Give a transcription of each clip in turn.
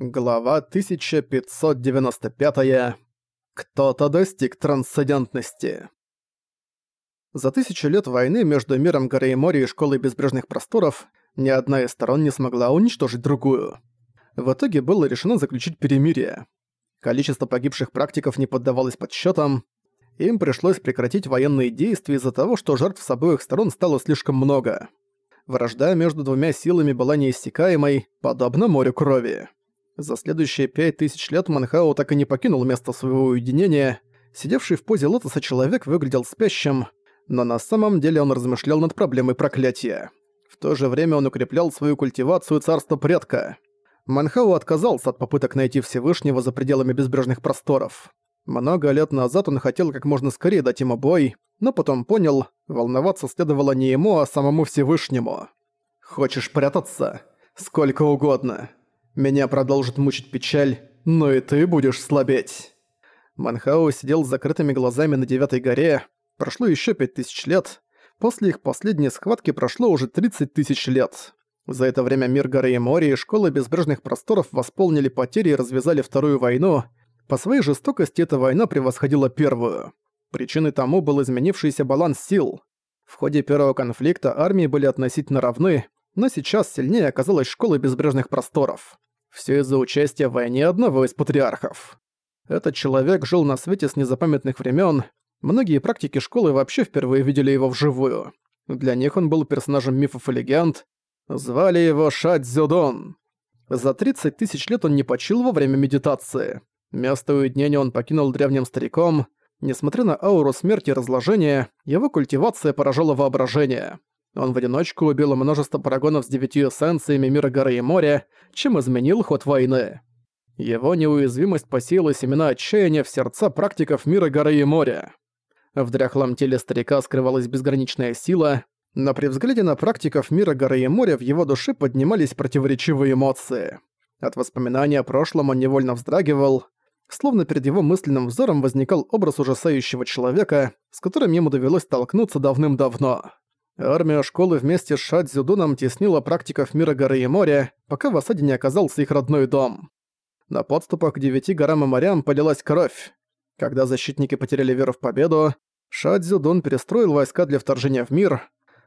Глава 1595. Кто-то достиг трансцендентности. За тысячу лет войны между миром горы и моря и школой безбрежных просторов ни одна из сторон не смогла уничтожить другую. В итоге было решено заключить перемирие. Количество погибших практиков не поддавалось подсчетам. Им пришлось прекратить военные действия из-за того, что жертв с обоих сторон стало слишком много. Вражда между двумя силами была неиссякаемой, подобно морю крови. За следующие пять тысяч лет Манхао так и не покинул место своего уединения. Сидевший в позе лотоса человек выглядел спящим, но на самом деле он размышлял над проблемой проклятия. В то же время он укреплял свою культивацию царства предка. Манхао отказался от попыток найти Всевышнего за пределами безбрежных просторов. Много лет назад он хотел как можно скорее дать ему бой, но потом понял, волноваться следовало не ему, а самому Всевышнему. «Хочешь прятаться? Сколько угодно. Меня продолжит мучить печаль, но и ты будешь слабеть. Манхао сидел с закрытыми глазами на Девятой горе. Прошло еще пять тысяч лет. После их последней схватки прошло уже 30 тысяч лет. За это время мир горы и моря и школы безбрежных просторов восполнили потери и развязали Вторую войну. По своей жестокости эта война превосходила Первую. Причиной тому был изменившийся баланс сил. В ходе первого конфликта армии были относительно равны, но сейчас сильнее оказалась школа безбрежных просторов. Все из-за участия в войне одного из патриархов. Этот человек жил на свете с незапамятных времен. Многие практики школы вообще впервые видели его вживую. Для них он был персонажем мифов и легенд. Звали его Шадзюдон. За 30 тысяч лет он не почил во время медитации. Место уединения он покинул древним стариком. Несмотря на ауру смерти и разложения, его культивация поражала воображение. Он в одиночку убил множество парагонов с девятью эссенциями мира горы и моря, чем изменил ход войны. Его неуязвимость посеяла семена отчаяния в сердца практиков мира горы и моря. В дряхлом теле старика скрывалась безграничная сила, но при взгляде на практиков мира горы и моря в его душе поднимались противоречивые эмоции. От воспоминания о прошлом он невольно вздрагивал, словно перед его мысленным взором возникал образ ужасающего человека, с которым ему довелось столкнуться давным-давно. Армия школы вместе с Шадзюдуном теснила практиков мира горы и моря, пока в осаде не оказался их родной дом. На подступах к девяти горам и морям полилась кровь. Когда защитники потеряли веру в победу, Шадзюдун перестроил войска для вторжения в мир.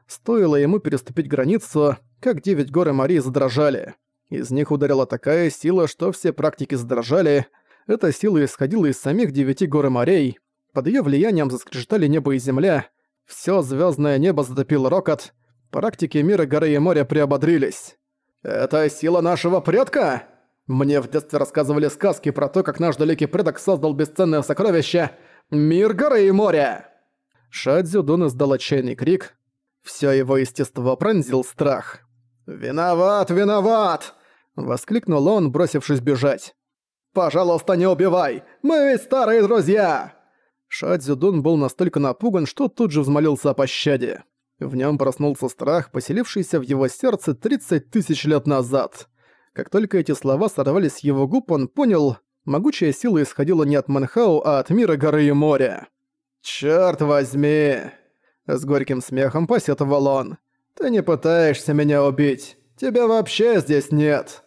Стоило ему переступить границу, как девять гор и морей задрожали. Из них ударила такая сила, что все практики задрожали. Эта сила исходила из самих девяти гор и морей. Под её влиянием заскрежетали небо и земля — Всё звёздное небо затопил рокот. Практики мира горы и моря приободрились. «Это сила нашего предка?» Мне в детстве рассказывали сказки про то, как наш далекий предок создал бесценное сокровище «Мир горы и моря!» Шадзю Дун издал отчаянный крик. Всё его естество пронзил страх. «Виноват, виноват!» — воскликнул он, бросившись бежать. «Пожалуйста, не убивай! Мы ведь старые друзья!» Шадзюдун был настолько напуган, что тут же взмолился о пощаде. В нем проснулся страх, поселившийся в его сердце 30 тысяч лет назад. Как только эти слова сорвались с его губ, он понял, могучая сила исходила не от Манхау, а от мира горы и моря. «Чёрт возьми!» С горьким смехом посетовал он. «Ты не пытаешься меня убить. Тебя вообще здесь нет.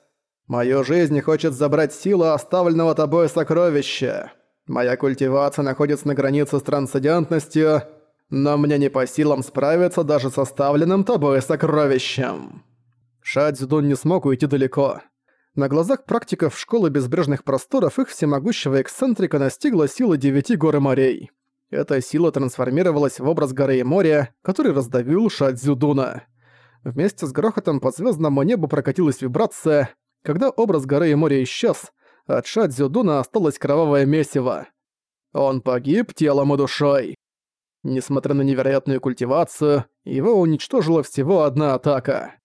Мою жизнь хочет забрать силу оставленного тобой сокровища». Моя культивация находится на границе с трансцендентностью, но мне не по силам справиться даже с оставленным тобой сокровищем». Шадзюдун не смог уйти далеко. На глазах практиков школы безбрежных просторов их всемогущего эксцентрика настигла сила девяти гор и морей. Эта сила трансформировалась в образ горы и моря, который раздавил Шадзюдуна. Вместе с грохотом по звездному небу прокатилась вибрация. Когда образ горы и моря исчез, от Шадзюдуна осталось кровавое месиво. Он погиб телом и душой. Несмотря на невероятную культивацию, его уничтожила всего одна атака.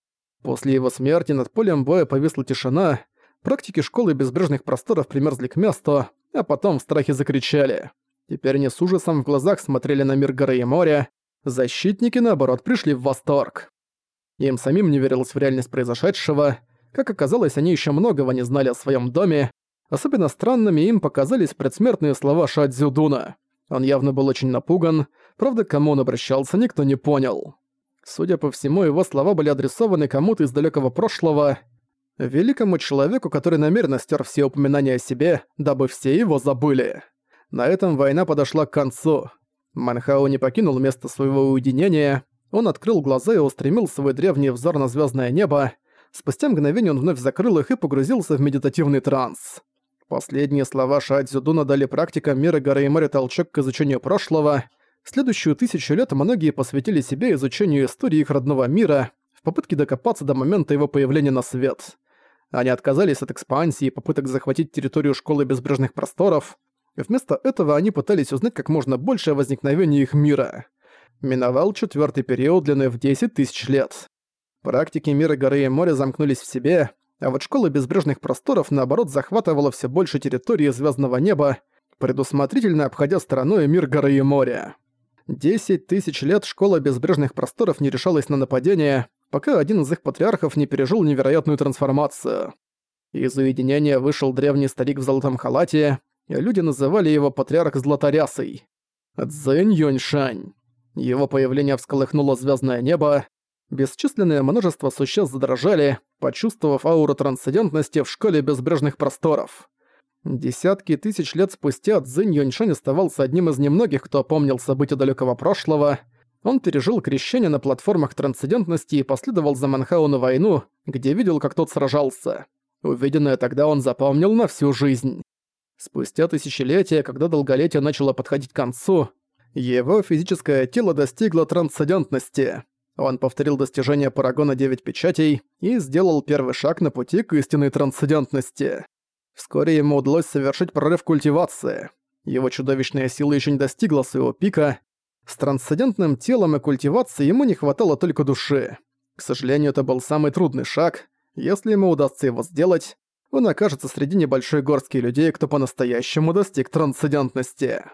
После его смерти над полем боя повисла тишина, практики школы безбрежных просторов примерзли к месту, а потом в страхе закричали. Теперь они с ужасом в глазах смотрели на мир горы и моря, защитники, наоборот, пришли в восторг. Им самим не верилось в реальность произошедшего, как оказалось, они еще многого не знали о своем доме, Особенно странными им показались предсмертные слова Шадзюдуна. Он явно был очень напуган, правда, к кому он обращался, никто не понял. Судя по всему, его слова были адресованы кому-то из далекого прошлого. Великому человеку, который намеренно стер все упоминания о себе, дабы все его забыли. На этом война подошла к концу. Манхау не покинул место своего уединения, он открыл глаза и устремил свой древний взор на звездное небо. Спустя мгновение он вновь закрыл их и погрузился в медитативный транс. Последние слова Шаадзюдуна дали практикам мира горы и моря толчок к изучению прошлого. Следующую тысячу лет многие посвятили себе изучению истории их родного мира в попытке докопаться до момента его появления на свет. Они отказались от экспансии и попыток захватить территорию Школы Безбрежных Просторов. Вместо этого они пытались узнать как можно больше о возникновении их мира. Миновал четвертый период длиной в 10 тысяч лет. Практики мира горы и моря замкнулись в себе, а вот Школа Безбрежных Просторов наоборот захватывала все больше территории звездного неба, предусмотрительно обходя стороной мир горы и моря. Десять тысяч лет Школа Безбрежных Просторов не решалась на нападение, пока один из их патриархов не пережил невероятную трансформацию. Из уединения вышел древний старик в золотом халате, и люди называли его патриарх Златорясой. Цзэнь Юньшань. Его появление всколыхнуло звездное небо, бесчисленное множество существ задрожали, почувствовав ауру трансцендентности в школе безбрежных просторов. Десятки тысяч лет спустя Цзинь Юньшань оставался одним из немногих, кто помнил события далекого прошлого, он пережил крещение на платформах трансцендентности и последовал за Манхау на войну, где видел, как тот сражался. Увиденное тогда он запомнил на всю жизнь. Спустя тысячелетия, когда долголетие начало подходить к концу, его физическое тело достигло трансцендентности. Он повторил достижение Парагона 9 печатей и сделал первый шаг на пути к истинной трансцендентности. Вскоре ему удалось совершить прорыв культивации. Его чудовищная сила еще не достигла своего пика, с трансцендентным телом и культивацией ему не хватало только души. К сожалению, это был самый трудный шаг. Если ему удастся его сделать, он окажется среди небольшой горстки людей, кто по-настоящему достиг трансцендентности.